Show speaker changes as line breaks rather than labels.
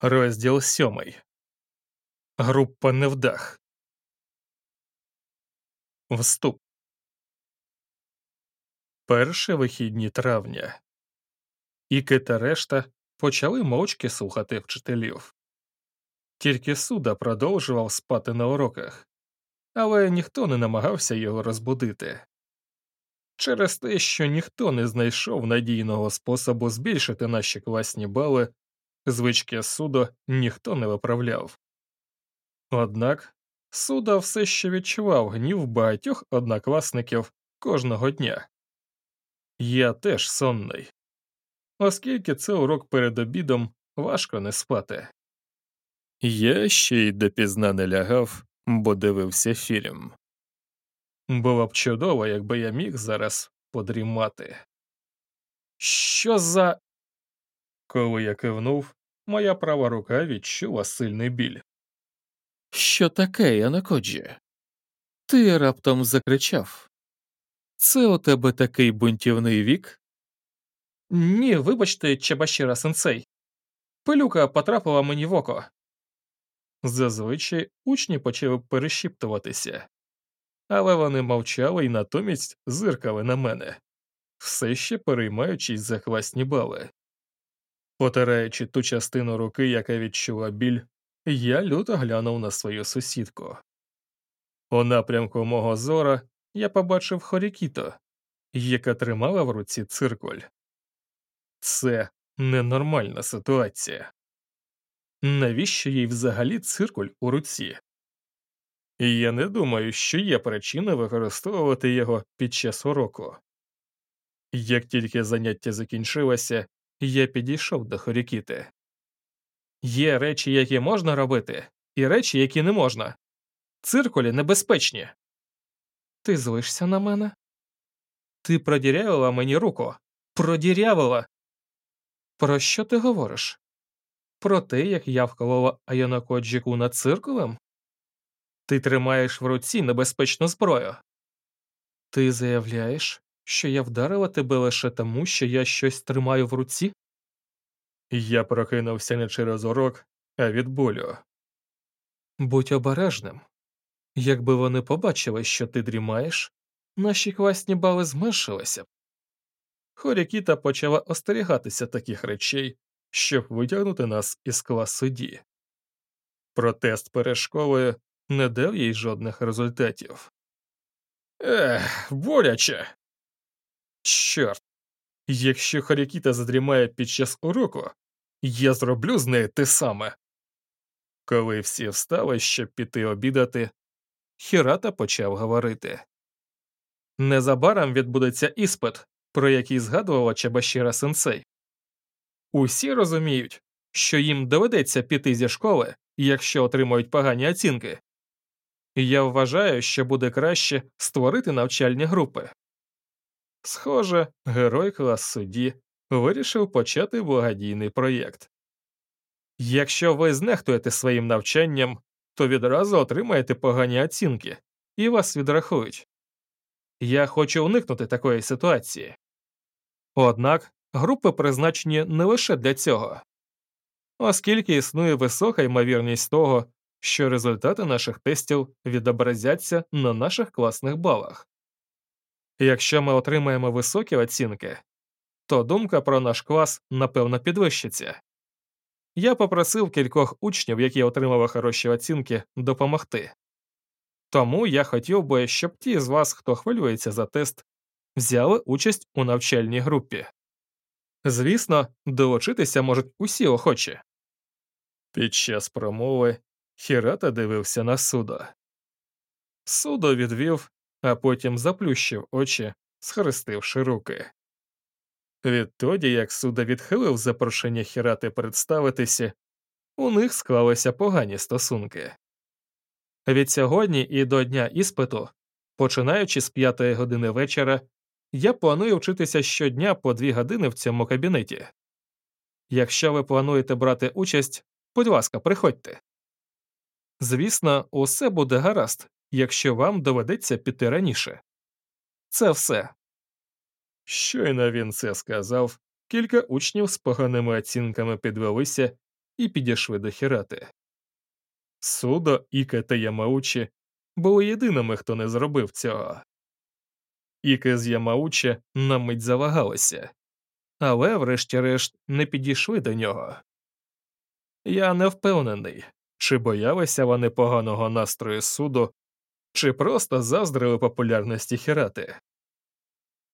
Розділ сьомий. Група невдах. Вступ. Перші вихідні травня. Іки та решта почали мовчки слухати вчителів. Тільки суда продовжував спати на уроках, але ніхто не намагався його розбудити. Через те, що ніхто не знайшов надійного способу збільшити наші класні бали, звички судо ніхто не виправляв. Однак суда все ще відчував гнів багатьох однокласників кожного дня. Я теж сонний, оскільки це урок перед обідом важко не спати. Я ще й допізна не лягав, бо дивився фільм. Було б чудово, якби я міг зараз подрімати. Що за. Коли я кивнув, моя права рука відчула сильний біль. Що таке, Янакоджі? Ти раптом закричав. Це у тебе такий бунтівний вік? Ні, вибачте, Чебашіра сенсей. Пилюка потрапила мені в око. Зазвичай учні почали перешіптуватися, але вони мовчали і натомість зиркали на мене, все ще переймаючись за класні бали. Потираючи ту частину руки, яка відчула біль, я люто глянув на свою сусідку. У напрямку мого зора я побачив Хорікіто, яка тримала в руці циркуль. Це ненормальна ситуація. Навіщо їй взагалі циркуль у руці? І я не думаю, що є причина використовувати його під час уроку. Як тільки заняття закінчилося, я підійшов до Хорікіти. Є речі, які можна робити, і речі, які не можна. Циркулі небезпечні. Ти злишся на мене? Ти продірявила мені руку. Продірявила. Про що ти говориш? Про те, як я вколола Аянокоджіку над циркулем? Ти тримаєш в руці небезпечну зброю. Ти заявляєш, що я вдарила тебе лише тому, що я щось тримаю в руці? Я прокинувся не через урок, а від болю. Будь обережним. Якби вони побачили, що ти дрімаєш, наші класні бали зменшилися б. Хорікіта почала остерігатися таких речей, щоб витягнути нас із класу Ді. Протест перед школою не дав їй жодних результатів. Ех, боляче. Чорт. Якщо Харікіта задрімає під час уроку, я зроблю з нею те саме. Коли всі встали, щоб піти обідати, Хірата почав говорити. Незабаром відбудеться іспит, про який згадувала Чабашіра сенсей. Усі розуміють, що їм доведеться піти зі школи, якщо отримують погані оцінки. Я вважаю, що буде краще створити навчальні групи. Схоже, герой клас судді вирішив почати благодійний проєкт. Якщо ви знехтуєте своїм навчанням, то відразу отримаєте погані оцінки і вас відрахують. Я хочу уникнути такої ситуації. Однак групи призначені не лише для цього, оскільки існує висока ймовірність того, що результати наших тестів відобразяться на наших класних балах. Якщо ми отримаємо високі оцінки, то думка про наш клас напевно підвищиться. Я попросив кількох учнів, які отримали хороші оцінки, допомогти. Тому я хотів би, щоб ті з вас, хто хвилюється за тест, взяли участь у навчальній групі. Звісно, долучитися можуть усі охочі. Під час промови Хірата дивився на судо. Судо відвів, а потім заплющив очі, схрестивши руки. Відтоді, як суда відхилив запрошення Хірати представитися, у них склалися погані стосунки. Від сьогодні і до дня іспиту, починаючи з п'ятої години вечора, я планую вчитися щодня по дві години в цьому кабінеті. Якщо ви плануєте брати участь, будь ласка, приходьте. Звісно, усе буде гаразд, якщо вам доведеться піти раніше. Це все. Щойно він це сказав, кілька учнів з поганими оцінками підвелися і підійшли до Хірати. Судо, Іке та Ямаучі були єдиними, хто не зробив цього. Іке з Ямаучі на мить завагалися, але, врешті-решт, не підійшли до нього. Я не впевнений, чи боялися вони поганого настрою суду, чи просто заздрили популярності Хірати.